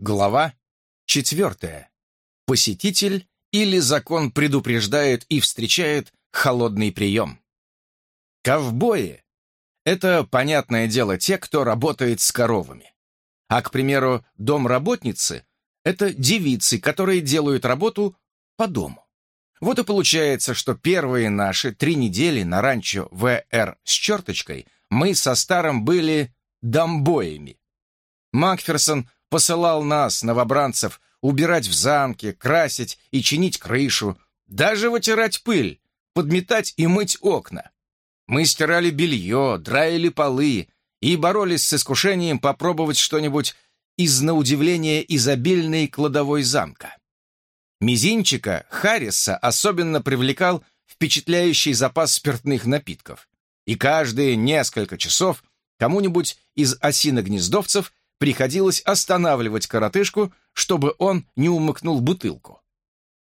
Глава четвертая. Посетитель или закон предупреждает и встречает холодный прием. Ковбои — это, понятное дело, те, кто работает с коровами. А, к примеру, домработницы — это девицы, которые делают работу по дому. Вот и получается, что первые наши три недели на ранчо ВР с черточкой мы со старым были домбоями. Макферсон посылал нас, новобранцев, убирать в замке, красить и чинить крышу, даже вытирать пыль, подметать и мыть окна. Мы стирали белье, драили полы и боролись с искушением попробовать что-нибудь из, на удивление, изобильной кладовой замка. Мизинчика Харриса особенно привлекал впечатляющий запас спиртных напитков, и каждые несколько часов кому-нибудь из осиногнездовцев приходилось останавливать коротышку, чтобы он не умыкнул бутылку.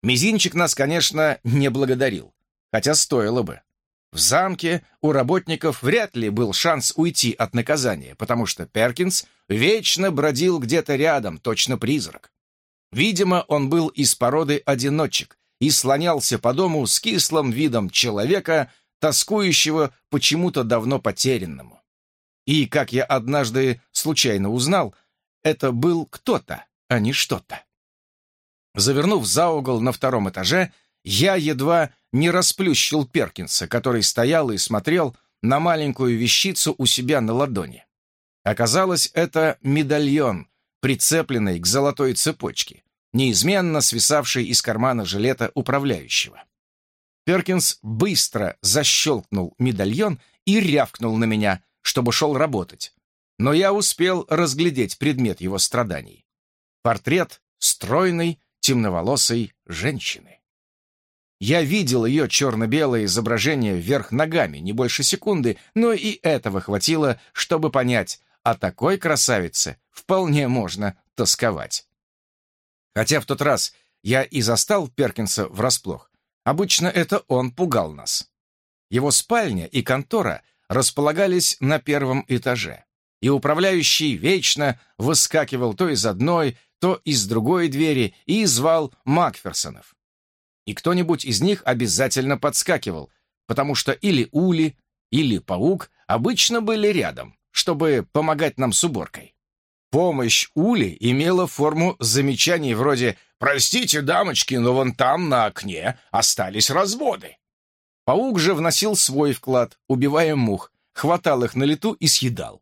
Мизинчик нас, конечно, не благодарил, хотя стоило бы. В замке у работников вряд ли был шанс уйти от наказания, потому что Перкинс вечно бродил где-то рядом, точно призрак. Видимо, он был из породы одиночек и слонялся по дому с кислым видом человека, тоскующего почему-то давно потерянному. И, как я однажды случайно узнал, это был кто-то, а не что-то. Завернув за угол на втором этаже, я едва не расплющил Перкинса, который стоял и смотрел на маленькую вещицу у себя на ладони. Оказалось, это медальон, прицепленный к золотой цепочке, неизменно свисавший из кармана жилета управляющего. Перкинс быстро защелкнул медальон и рявкнул на меня, чтобы шел работать. Но я успел разглядеть предмет его страданий. Портрет стройной, темноволосой женщины. Я видел ее черно-белое изображение вверх ногами, не больше секунды, но и этого хватило, чтобы понять, о такой красавице вполне можно тосковать. Хотя в тот раз я и застал Перкинса врасплох, обычно это он пугал нас. Его спальня и контора располагались на первом этаже, и управляющий вечно выскакивал то из одной, то из другой двери и звал Макферсонов. И кто-нибудь из них обязательно подскакивал, потому что или Ули, или Паук обычно были рядом, чтобы помогать нам с уборкой. Помощь Ули имела форму замечаний вроде «Простите, дамочки, но вон там на окне остались разводы». Паук же вносил свой вклад, убивая мух, хватал их на лету и съедал.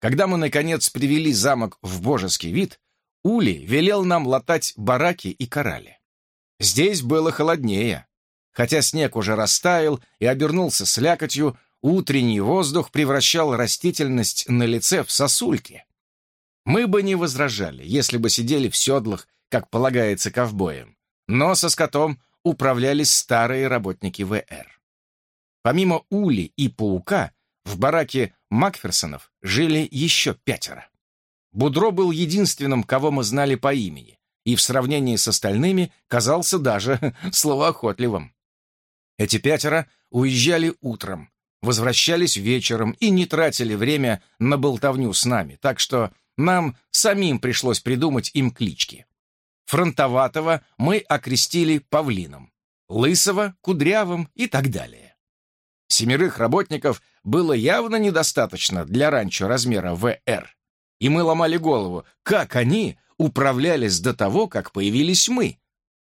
Когда мы, наконец, привели замок в божеский вид, Ули велел нам латать бараки и корали. Здесь было холоднее. Хотя снег уже растаял и обернулся слякотью, утренний воздух превращал растительность на лице в сосульки. Мы бы не возражали, если бы сидели в седлах, как полагается ковбоям, но со скотом управлялись старые работники ВР. Помимо Ули и Паука, в бараке Макферсонов жили еще пятеро. Будро был единственным, кого мы знали по имени, и в сравнении с остальными казался даже словоохотливым. Эти пятеро уезжали утром, возвращались вечером и не тратили время на болтовню с нами, так что нам самим пришлось придумать им клички. Фронтоватого мы окрестили Павлином, Лысого — Кудрявым и так далее. Семерых работников было явно недостаточно для ранчо размера ВР, и мы ломали голову, как они управлялись до того, как появились мы,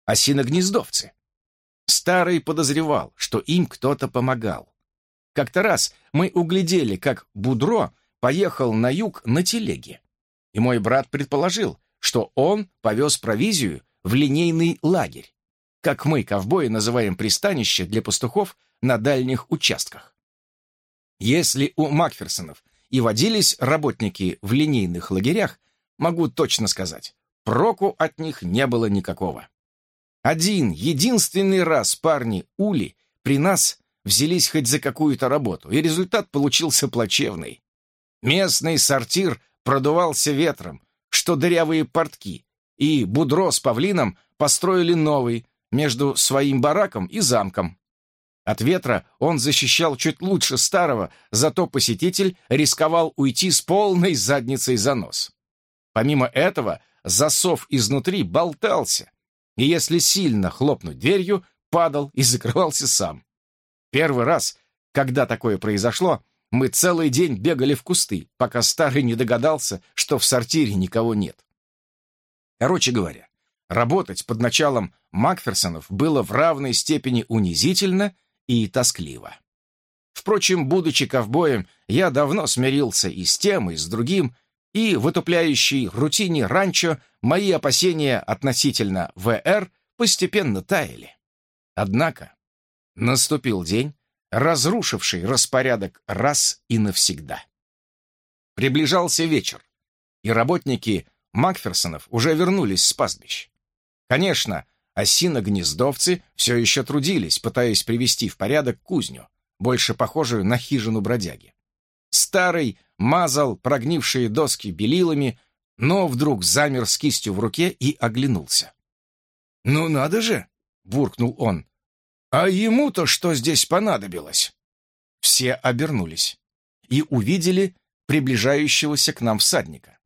осиногнездовцы. Старый подозревал, что им кто-то помогал. Как-то раз мы углядели, как Будро поехал на юг на телеге. И мой брат предположил, что он повез провизию в линейный лагерь, как мы, ковбои, называем пристанище для пастухов на дальних участках. Если у Макферсонов и водились работники в линейных лагерях, могу точно сказать, проку от них не было никакого. Один, единственный раз парни Ули при нас взялись хоть за какую-то работу, и результат получился плачевный. Местный сортир продувался ветром, что дырявые портки, и Будро с Павлином построили новый между своим бараком и замком. От ветра он защищал чуть лучше старого, зато посетитель рисковал уйти с полной задницей за нос. Помимо этого, засов изнутри болтался, и если сильно хлопнуть дверью, падал и закрывался сам. Первый раз, когда такое произошло, мы целый день бегали в кусты, пока старый не догадался, что в сортире никого нет. Короче говоря, работать под началом Макферсонов было в равной степени унизительно и тоскливо. Впрочем, будучи ковбоем, я давно смирился и с тем, и с другим, и в отупляющей рутине ранчо мои опасения относительно ВР постепенно таяли. Однако наступил день, разрушивший распорядок раз и навсегда. Приближался вечер, и работники Макферсонов уже вернулись с пастбищ. Конечно, осино-гнездовцы все еще трудились, пытаясь привести в порядок кузню, больше похожую на хижину бродяги. Старый мазал прогнившие доски белилами, но вдруг замер с кистью в руке и оглянулся. «Ну надо же!» — буркнул он. «А ему-то что здесь понадобилось?» Все обернулись и увидели приближающегося к нам всадника.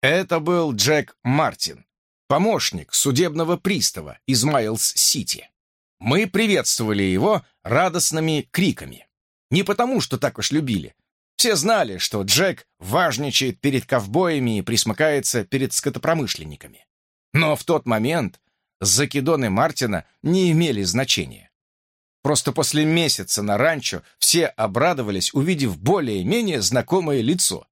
Это был Джек Мартин, помощник судебного пристава из Майлз-Сити. Мы приветствовали его радостными криками. Не потому, что так уж любили. Все знали, что Джек важничает перед ковбоями и присмыкается перед скотопромышленниками. Но в тот момент закидоны Мартина не имели значения. Просто после месяца на ранчо все обрадовались, увидев более-менее знакомое лицо.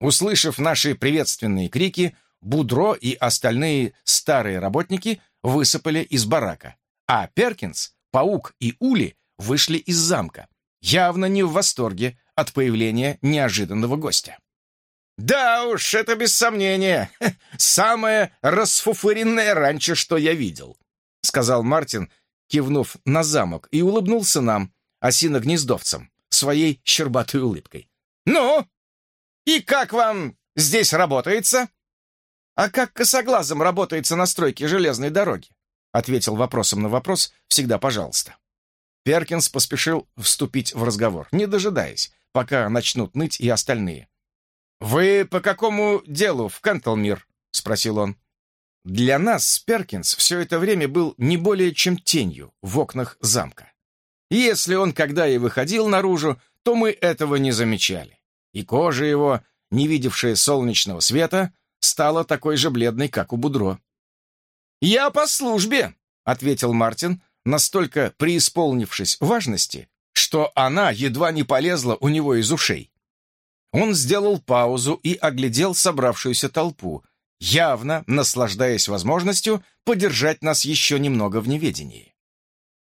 Услышав наши приветственные крики, Будро и остальные старые работники высыпали из барака, а Перкинс, Паук и Ули вышли из замка, явно не в восторге от появления неожиданного гостя. «Да уж, это без сомнения. Самое расфуфыренное ранчо, что я видел», — сказал Мартин, кивнув на замок, и улыбнулся нам, осиногнездовцам, своей щербатой улыбкой. «Ну, и как вам здесь работается?» «А как косоглазом работается на стройке железной дороги?» ответил вопросом на вопрос «всегда пожалуйста». Перкинс поспешил вступить в разговор, не дожидаясь, пока начнут ныть и остальные. «Вы по какому делу в Кентлмир?» — спросил он. Для нас Перкинс все это время был не более чем тенью в окнах замка. Если он когда и выходил наружу, то мы этого не замечали. И кожа его, не видевшая солнечного света, стала такой же бледной, как у Будро. «Я по службе», — ответил Мартин, настолько преисполнившись важности, что она едва не полезла у него из ушей. Он сделал паузу и оглядел собравшуюся толпу, явно наслаждаясь возможностью подержать нас еще немного в неведении.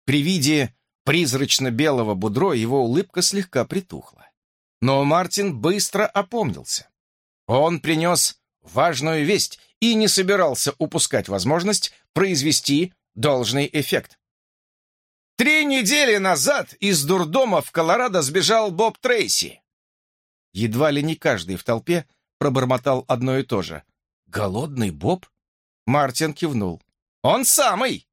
При виде призрачно-белого будро его улыбка слегка притухла. Но Мартин быстро опомнился. Он принес важную весть и не собирался упускать возможность произвести должный эффект. Три недели назад из дурдома в Колорадо сбежал Боб Трейси. Едва ли не каждый в толпе пробормотал одно и то же. «Голодный Боб?» Мартин кивнул. «Он самый!»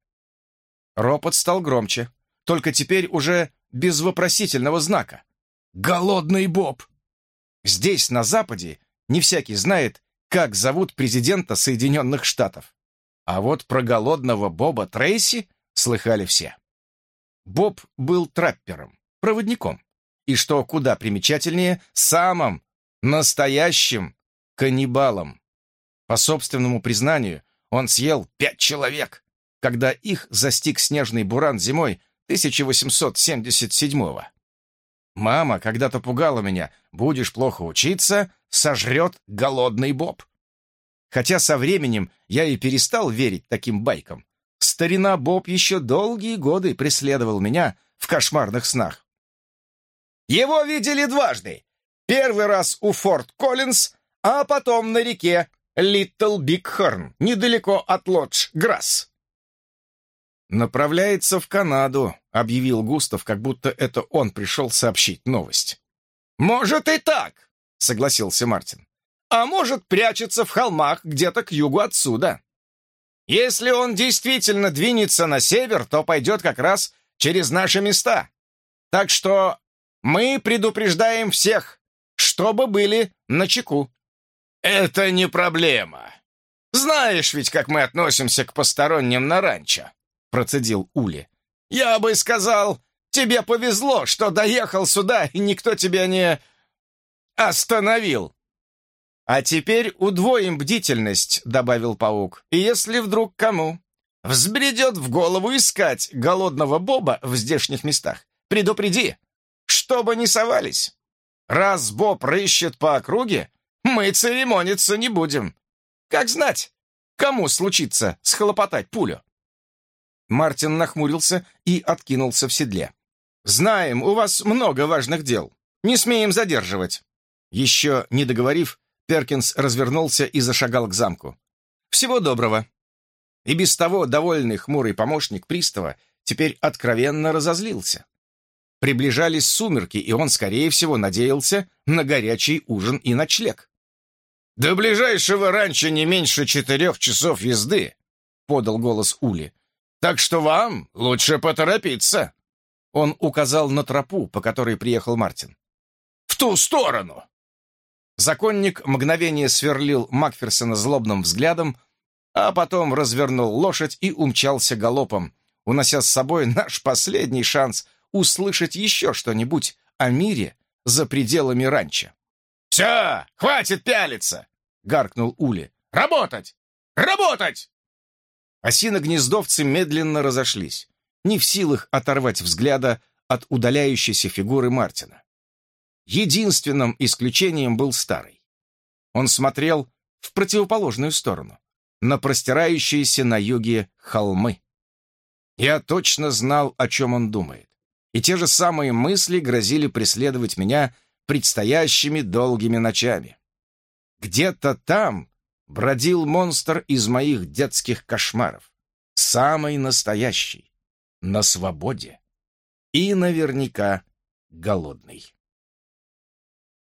Ропот стал громче, только теперь уже без вопросительного знака. «Голодный Боб!» Здесь, на Западе, не всякий знает, как зовут президента Соединенных Штатов. А вот про голодного Боба Трейси слыхали все. Боб был траппером, проводником. И что куда примечательнее, самым настоящим каннибалом. По собственному признанию, он съел пять человек, когда их застиг снежный буран зимой 1877-го. Мама когда-то пугала меня, будешь плохо учиться, сожрет голодный Боб. Хотя со временем я и перестал верить таким байкам. Старина Боб еще долгие годы преследовал меня в кошмарных снах. Его видели дважды. Первый раз у Форт Коллинз, а потом на реке Литл Бигхорн, недалеко от Лодж Грасс. «Направляется в Канаду», — объявил Густав, как будто это он пришел сообщить новость. «Может и так», — согласился Мартин. «А может, прячется в холмах где-то к югу отсюда. Если он действительно двинется на север, то пойдет как раз через наши места. Так что мы предупреждаем всех, чтобы были начеку». «Это не проблема. Знаешь ведь, как мы относимся к посторонним на ранчо», — процедил Ули. «Я бы сказал, тебе повезло, что доехал сюда, и никто тебя не остановил». «А теперь удвоим бдительность», — добавил паук. «И если вдруг кому взбредет в голову искать голодного Боба в здешних местах, предупреди, чтобы не совались. Раз Боб рыщет по округе, мы церемониться не будем. Как знать, кому случится схлопотать пулю?» Мартин нахмурился и откинулся в седле. «Знаем, у вас много важных дел. Не смеем задерживать». Еще не договорив, Перкинс развернулся и зашагал к замку. «Всего доброго». И без того довольный хмурый помощник пристава теперь откровенно разозлился. Приближались сумерки, и он, скорее всего, надеялся на горячий ужин и ночлег. «До ближайшего раньше не меньше четырех часов езды», — подал голос Ули. «Так что вам лучше поторопиться». Он указал на тропу, по которой приехал Мартин. «В ту сторону!» Законник мгновение сверлил Макферсона злобным взглядом, а потом развернул лошадь и умчался галопом, унося с собой наш последний шанс услышать еще что-нибудь о мире за пределами ранчо. «Все, хватит пялиться!» — гаркнул Ули. «Работать! Работать!» Осиногнездовцы медленно разошлись, не в силах оторвать взгляда от удаляющейся фигуры Мартина. Единственным исключением был старый. Он смотрел в противоположную сторону, на простирающиеся на юге холмы. Я точно знал, о чем он думает, и те же самые мысли грозили преследовать меня предстоящими долгими ночами. Где-то там бродил монстр из моих детских кошмаров, самый настоящий, на свободе. И наверняка голодный.